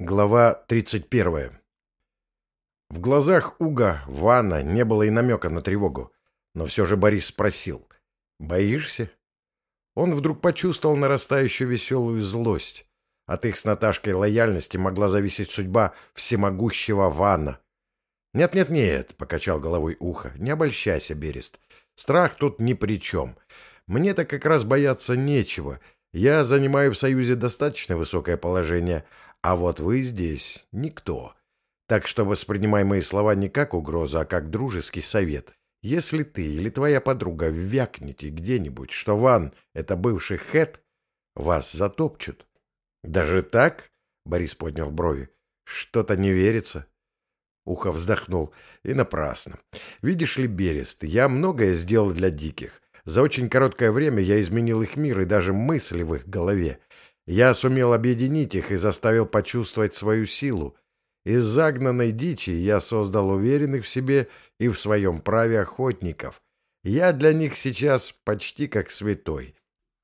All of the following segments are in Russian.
Глава 31. В глазах Уга, Ванна, не было и намека на тревогу. Но все же Борис спросил. «Боишься?» Он вдруг почувствовал нарастающую веселую злость. От их с Наташкой лояльности могла зависеть судьба всемогущего Ванна. «Нет-нет-нет», — покачал головой ухо, — «не обольщайся, Берест. Страх тут ни при чем. Мне-то как раз бояться нечего. Я занимаю в Союзе достаточно высокое положение, а вот вы здесь никто. Так что воспринимай мои слова не как угрозу, а как дружеский совет. Если ты или твоя подруга вякнете где-нибудь, что Ван — это бывший Хэт, вас затопчут. Даже так? — Борис поднял брови. Что-то не верится. Ухо вздохнул. И напрасно. Видишь ли, Берест, я многое сделал для диких. За очень короткое время я изменил их мир и даже мысли в их голове. Я сумел объединить их и заставил почувствовать свою силу. Из загнанной дичи я создал уверенных в себе и в своем праве охотников. Я для них сейчас почти как святой.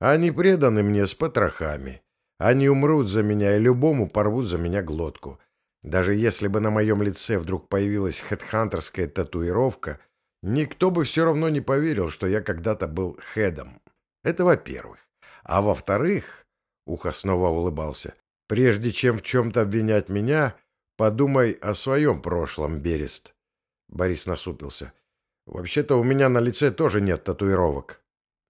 Они преданы мне с потрохами. Они умрут за меня и любому порвут за меня глотку. Даже если бы на моем лице вдруг появилась хедхантерская татуировка, никто бы все равно не поверил, что я когда-то был хедом. Это во-первых. А во-вторых, Ухо снова улыбался. «Прежде чем в чем-то обвинять меня, подумай о своем прошлом, Берест». Борис насупился. «Вообще-то у меня на лице тоже нет татуировок».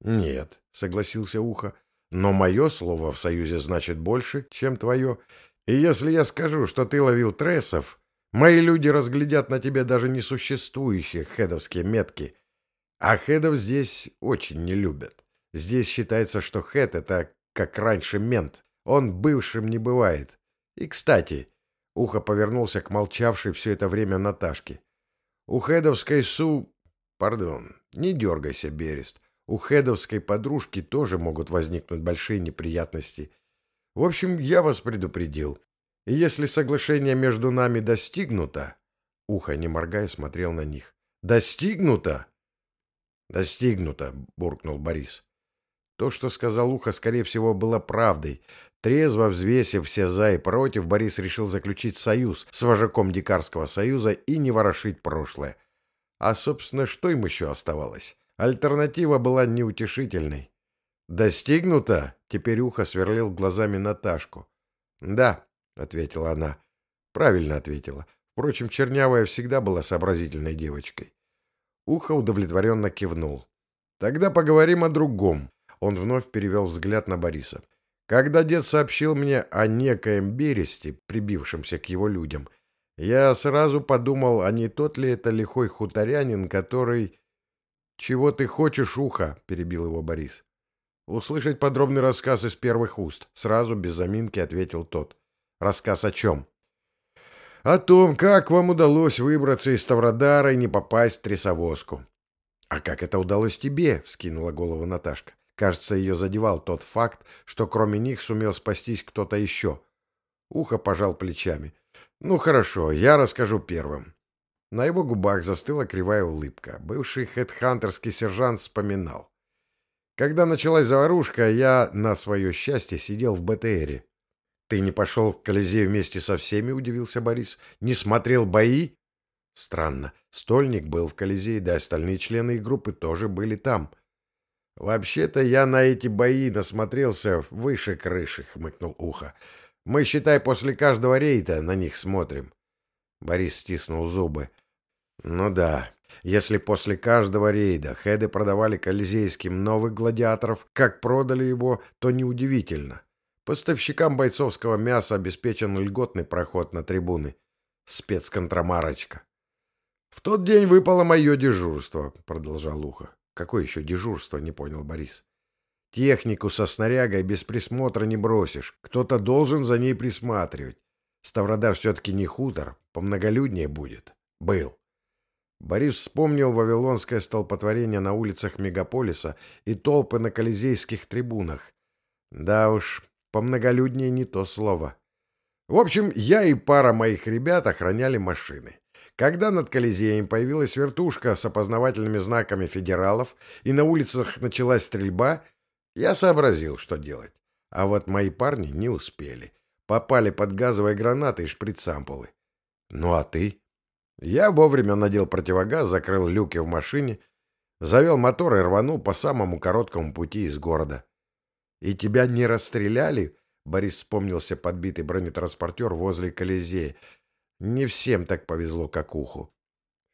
«Нет», — согласился Ухо, — «но мое слово в Союзе значит больше, чем твое. И если я скажу, что ты ловил трессов, мои люди разглядят на тебе даже несуществующие хедовские метки. А хедов здесь очень не любят. Здесь считается, что хед — это как раньше мент. Он бывшим не бывает. И, кстати, ухо повернулся к молчавшей все это время Наташке. У хедовской су... Пардон, не дергайся, Берест. У хедовской подружки тоже могут возникнуть большие неприятности. В общем, я вас предупредил. И если соглашение между нами достигнуто... Ухо, не моргая, смотрел на них. «Достигнуто?» «Достигнуто», — буркнул Борис. То, что сказал Ухо, скорее всего, было правдой. Трезво взвесив все «за» и «против», Борис решил заключить союз с вожаком Дикарского союза и не ворошить прошлое. А, собственно, что им еще оставалось? Альтернатива была неутешительной. «Достигнуто?» — теперь Ухо сверлил глазами Наташку. «Да», — ответила она. Правильно ответила. Впрочем, Чернявая всегда была сообразительной девочкой. Ухо удовлетворенно кивнул. «Тогда поговорим о другом. Он вновь перевел взгляд на Бориса. Когда дед сообщил мне о некоем Бересте, прибившемся к его людям, я сразу подумал, а не тот ли это лихой хуторянин, который... — Чего ты хочешь, ухо? — перебил его Борис. — Услышать подробный рассказ из первых уст. Сразу, без заминки, ответил тот. — Рассказ о чем? — О том, как вам удалось выбраться из Ставродара и не попасть в трясовозку. — А как это удалось тебе? — вскинула голову Наташка. Кажется, ее задевал тот факт, что кроме них сумел спастись кто-то еще. Ухо пожал плечами. «Ну хорошо, я расскажу первым». На его губах застыла кривая улыбка. Бывший хедхантерский сержант вспоминал. «Когда началась заварушка, я, на свое счастье, сидел в БТРе». «Ты не пошел в Колизей вместе со всеми?» — удивился Борис. «Не смотрел бои?» «Странно. Стольник был в Колизее, да остальные члены их группы тоже были там». «Вообще-то я на эти бои насмотрелся выше крыши», — хмыкнул ухо. «Мы, считай, после каждого рейда на них смотрим». Борис стиснул зубы. «Ну да, если после каждого рейда хеды продавали колизейским новых гладиаторов, как продали его, то неудивительно. Поставщикам бойцовского мяса обеспечен льготный проход на трибуны. Спецконтрамарочка». «В тот день выпало мое дежурство», — продолжал ухо. Какое еще дежурство, не понял Борис. Технику со снарягой без присмотра не бросишь. Кто-то должен за ней присматривать. Ставродар все-таки не хутор, помноголюднее будет. Был. Борис вспомнил вавилонское столпотворение на улицах мегаполиса и толпы на колизейских трибунах. Да уж, помноголюднее не то слово. В общем, я и пара моих ребят охраняли машины. Когда над Колизеем появилась вертушка с опознавательными знаками федералов и на улицах началась стрельба, я сообразил, что делать. А вот мои парни не успели. Попали под газовые гранаты и шприц-ампулы. Ну а ты? Я вовремя надел противогаз, закрыл люки в машине, завел мотор и рванул по самому короткому пути из города. И тебя не расстреляли? Борис вспомнился подбитый бронетранспортер возле Колизея. Не всем так повезло, как уху.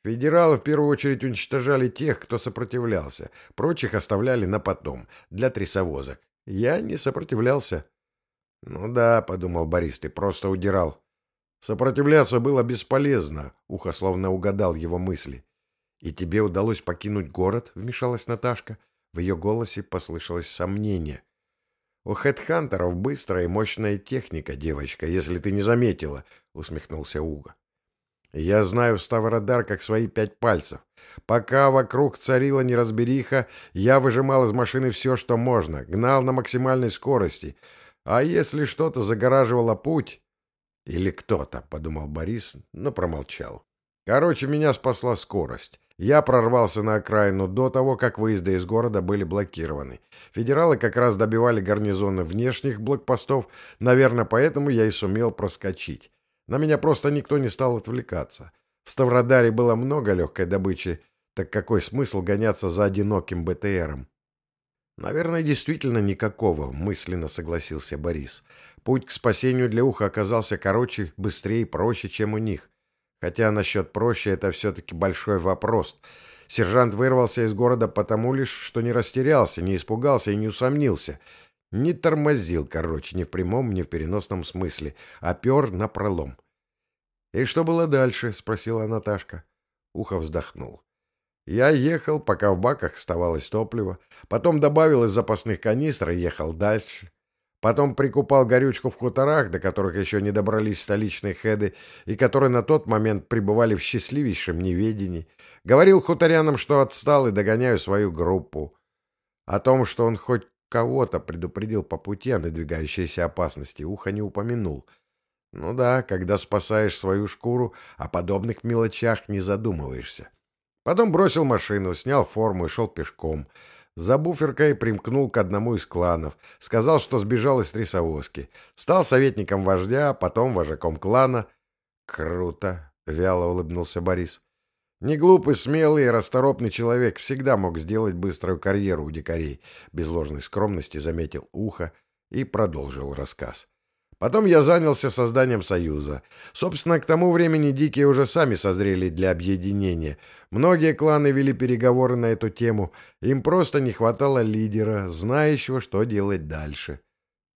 Федералы в первую очередь уничтожали тех, кто сопротивлялся. Прочих оставляли на потом, для трясовозок. Я не сопротивлялся. Ну да, подумал Борис, ты просто удирал. Сопротивляться было бесполезно, ухо словно угадал его мысли. И тебе удалось покинуть город, вмешалась Наташка. В ее голосе послышалось сомнение. У хедхантеров быстрая и мощная техника, девочка, если ты не заметила, усмехнулся Уга. Я знаю Ставродар как свои пять пальцев. Пока вокруг царила неразбериха, я выжимал из машины все, что можно, гнал на максимальной скорости. А если что-то загораживало путь... Или кто-то, — подумал Борис, но промолчал. Короче, меня спасла скорость. Я прорвался на окраину до того, как выезды из города были блокированы. Федералы как раз добивали гарнизоны внешних блокпостов, наверное, поэтому я и сумел проскочить. На меня просто никто не стал отвлекаться. В Ставродаре было много легкой добычи, так какой смысл гоняться за одиноким БТРом? Наверное, действительно никакого, мысленно согласился Борис. Путь к спасению для уха оказался короче, быстрее и проще, чем у них. Хотя насчет проще это все-таки большой вопрос. Сержант вырвался из города потому лишь, что не растерялся, не испугался и не усомнился — не тормозил, короче, ни в прямом, ни в переносном смысле, а пер на пролом. «И что было дальше?» — спросила Наташка. Ухо вздохнул. Я ехал, пока в баках оставалось топливо, потом добавил из запасных канистр и ехал дальше. Потом прикупал горючку в хуторах, до которых еще не добрались столичные хеды, и которые на тот момент пребывали в счастливейшем неведении. Говорил хуторянам, что отстал и догоняю свою группу. О том, что он хоть Кого-то предупредил по пути о надвигающейся опасности, ухо не упомянул. Ну да, когда спасаешь свою шкуру, о подобных мелочах не задумываешься. Потом бросил машину, снял форму и шел пешком. За буферкой примкнул к одному из кланов. Сказал, что сбежал из трясовозки. Стал советником вождя, потом вожаком клана. Круто, вяло улыбнулся Борис. Неглупый, смелый и расторопный человек всегда мог сделать быструю карьеру у дикарей, без ложной скромности заметил ухо и продолжил рассказ. Потом я занялся созданием союза. Собственно, к тому времени дикие уже сами созрели для объединения. Многие кланы вели переговоры на эту тему. Им просто не хватало лидера, знающего, что делать дальше.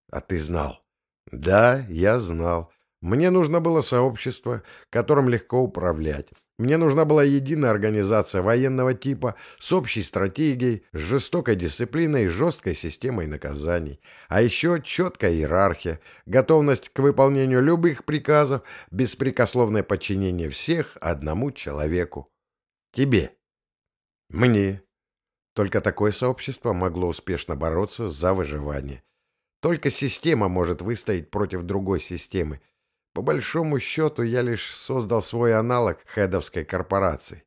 А ты знал? Да, я знал. Мне нужно было сообщество, которым легко управлять. Мне нужна была единая организация военного типа с общей стратегией, с жестокой дисциплиной и жесткой системой наказаний. А еще четкая иерархия, готовность к выполнению любых приказов, беспрекословное подчинение всех одному человеку. Тебе. Мне. Только такое сообщество могло успешно бороться за выживание. Только система может выстоять против другой системы – по большому счету, я лишь создал свой аналог хедовской корпорации.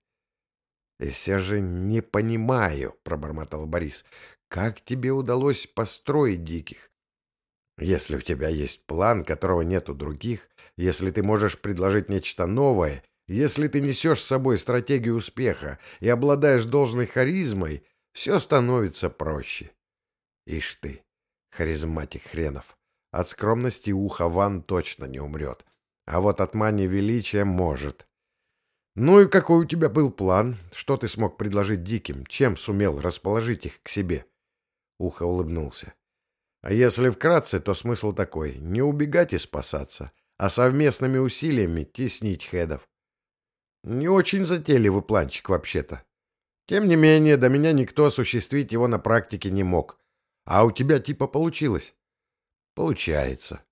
— И все же не понимаю, — пробормотал Борис, — как тебе удалось построить диких? Если у тебя есть план, которого нет у других, если ты можешь предложить нечто новое, если ты несешь с собой стратегию успеха и обладаешь должной харизмой, все становится проще. Ишь ты, харизматик хренов. От скромности уха Ван точно не умрет. А вот от мани величия может. Ну и какой у тебя был план? Что ты смог предложить диким? Чем сумел расположить их к себе? Ухо улыбнулся. А если вкратце, то смысл такой — не убегать и спасаться, а совместными усилиями теснить хедов. Не очень затейливый планчик вообще-то. Тем не менее, до меня никто осуществить его на практике не мог. А у тебя типа получилось. Получается.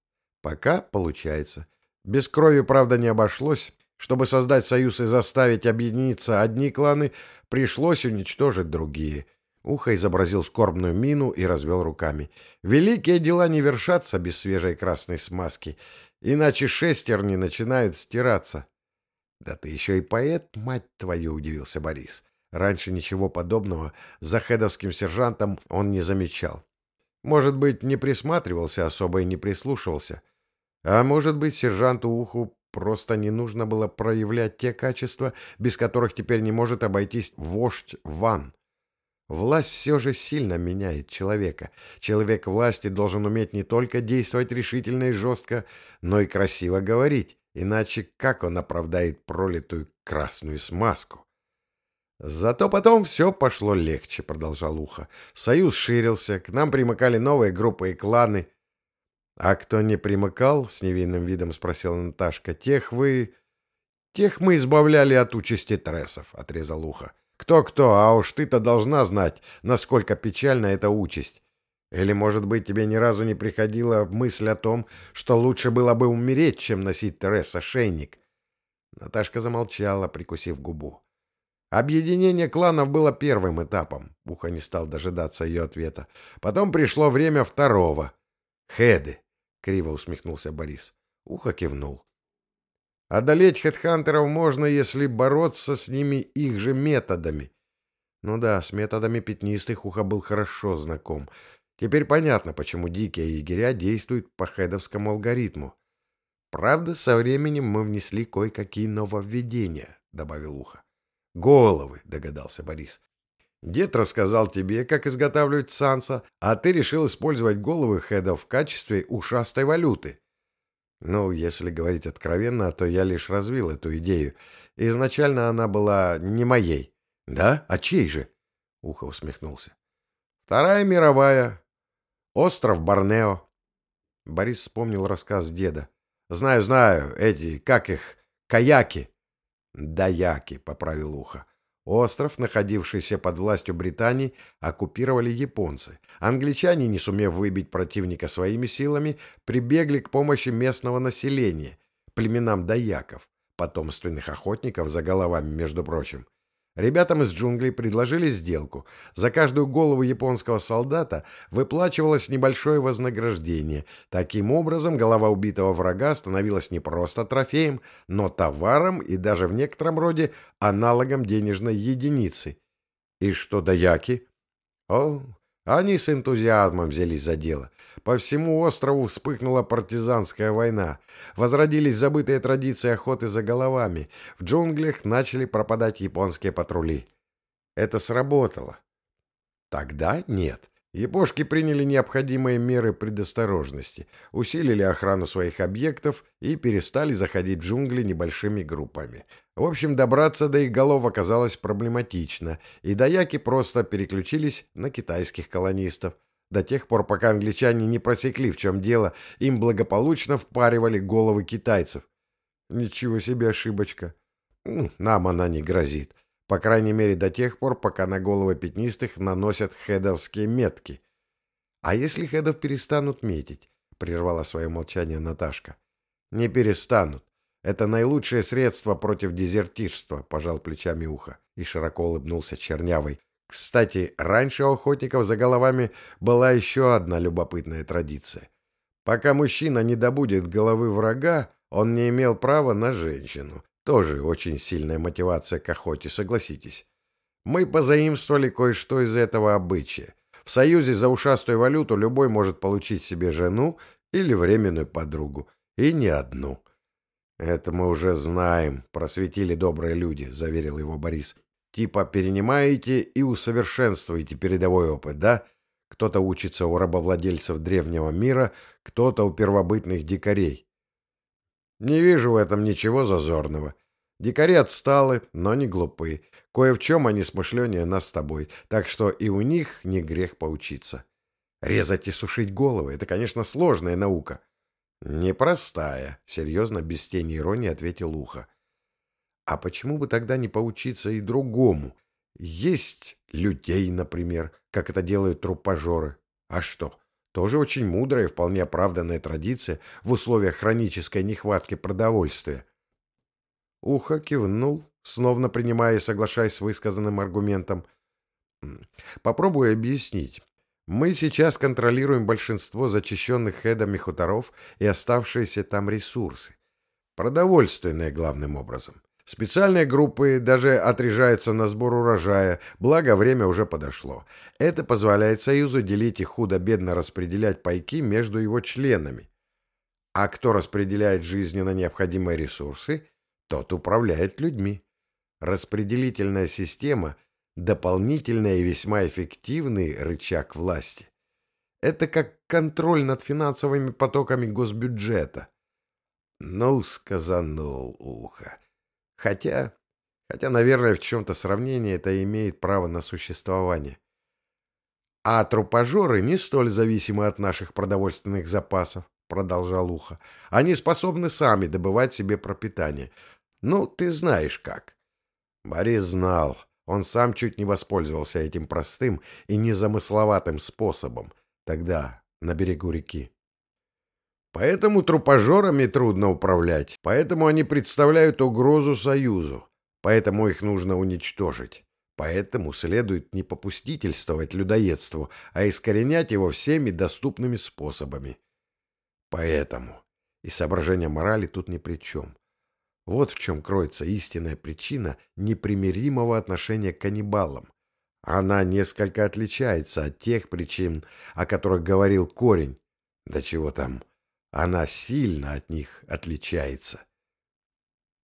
Пока получается. Без крови, правда, не обошлось. Чтобы создать союз и заставить объединиться одни кланы, пришлось уничтожить другие. Ухо изобразил скорбную мину и развел руками. Великие дела не вершатся без свежей красной смазки, иначе шестерни начинают стираться. — Да ты еще и поэт, мать твою, — удивился Борис. Раньше ничего подобного за хедовским сержантом он не замечал. Может быть, не присматривался особо и не прислушивался. А может быть, сержанту Уху просто не нужно было проявлять те качества, без которых теперь не может обойтись вождь Ван. Власть все же сильно меняет человека. Человек власти должен уметь не только действовать решительно и жестко, но и красиво говорить, иначе как он оправдает пролитую красную смазку? Зато потом все пошло легче, продолжал Ухо. Союз ширился, к нам примыкали новые группы и кланы. А кто не примыкал, с невинным видом спросила Наташка, тех вы... Тех мы избавляли от участи трессов, отрезал Ухо. Кто-кто, а уж ты-то должна знать, насколько печальна эта участь. Или, может быть, тебе ни разу не приходила мысль о том, что лучше было бы умереть, чем носить Терес ошейник? Наташка замолчала, прикусив губу. Объединение кланов было первым этапом. Уха не стал дожидаться ее ответа. Потом пришло время второго. «Хеды», — криво усмехнулся Борис. Ухо кивнул. Одолеть хедхантеров можно, если бороться с ними их же методами. Ну да, с методами пятнистых Ухо был хорошо знаком. Теперь понятно, почему дикие егеря действуют по хедовскому алгоритму. Правда, со временем мы внесли кое-какие нововведения, — добавил Ухо. Головы, — догадался Борис. Дед рассказал тебе, как изготавливать санса, а ты решил использовать головы хедов в качестве ушастой валюты. Ну, если говорить откровенно, то я лишь развил эту идею. Изначально она была не моей. Да? А чей же? Ухо усмехнулся. Вторая мировая. Остров Борнео. Борис вспомнил рассказ деда. Знаю, знаю, эти, как их, каяки. Даяки, поправил Ухо. Остров, находившийся под властью Британии, оккупировали японцы. Англичане, не сумев выбить противника своими силами, прибегли к помощи местного населения, племенам даяков, потомственных охотников за головами, между прочим. Ребятам из джунглей предложили сделку. За каждую голову японского солдата выплачивалось небольшое вознаграждение. Таким образом, голова убитого врага становилась не просто трофеем, но товаром и даже в некотором роде аналогом денежной единицы. И что даяки? О, они с энтузиазмом взялись за дело. По всему острову вспыхнула партизанская война. Возродились забытые традиции охоты за головами. В джунглях начали пропадать японские патрули. Это сработало. Тогда нет. Япошки приняли необходимые меры предосторожности, усилили охрану своих объектов и перестали заходить в джунгли небольшими группами. В общем, добраться до их голов оказалось проблематично, и даяки просто переключились на китайских колонистов. До тех пор, пока англичане не просекли, в чем дело, им благополучно впаривали головы китайцев. Ничего себе ошибочка. Ну, нам она не грозит. По крайней мере, до тех пор, пока на головы пятнистых наносят хедовские метки. А если хедов перестанут метить? Прервала свое молчание Наташка. Не перестанут. Это наилучшее средство против дезертирства, пожал плечами ухо и широко улыбнулся чернявой. Кстати, раньше у охотников за головами была еще одна любопытная традиция. Пока мужчина не добудет головы врага, он не имел права на женщину. Тоже очень сильная мотивация к охоте, согласитесь. Мы позаимствовали кое-что из этого обычая. В союзе за ушастую валюту любой может получить себе жену или временную подругу. И не одну. «Это мы уже знаем», — просветили добрые люди, — заверил его Борис. «Типа перенимаете и усовершенствуете передовой опыт, да? Кто-то учится у рабовладельцев древнего мира, кто-то у первобытных дикарей. Не вижу в этом ничего зазорного. Дикари отсталы, но не глупы. Кое в чем они смышленнее нас с тобой, так что и у них не грех поучиться. Резать и сушить головы — это, конечно, сложная наука. Непростая, — серьезно, без тени иронии ответил Ухо. А почему бы тогда не поучиться и другому? Есть людей, например, как это делают труппажоры. А что? Тоже очень мудрая и вполне оправданная традиция в условиях хронической нехватки продовольствия. Ухо кивнул, словно принимая и соглашаясь с высказанным аргументом. Попробую объяснить. Мы сейчас контролируем большинство зачищенных хедами хуторов и оставшиеся там ресурсы. Продовольственные главным образом. Специальные группы даже отряжаются на сбор урожая, благо время уже подошло. Это позволяет Союзу делить и худо-бедно распределять пайки между его членами. А кто распределяет жизненно необходимые ресурсы, тот управляет людьми. Распределительная система – дополнительный и весьма эффективный рычаг власти. Это как контроль над финансовыми потоками госбюджета. Ну, сказанул ухо. Хотя, хотя, наверное, в чем-то сравнении это имеет право на существование. А трупожоры не столь зависимы от наших продовольственных запасов, продолжал ухо. Они способны сами добывать себе пропитание. Ну, ты знаешь как. Борис знал. Он сам чуть не воспользовался этим простым и незамысловатым способом — Тогда на берегу реки. Поэтому трупожорами трудно управлять, поэтому они представляют угрозу Союзу, поэтому их нужно уничтожить. Поэтому следует не попустительствовать людоедству, а искоренять его всеми доступными способами. Поэтому. И соображение морали тут ни при чем. Вот в чем кроется истинная причина непримиримого отношения к каннибалам. Она несколько отличается от тех причин, о которых говорил корень. Да чего там, она сильно от них отличается.